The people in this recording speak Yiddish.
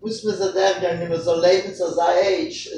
muss man so der, wenn man so leben, so sei ich,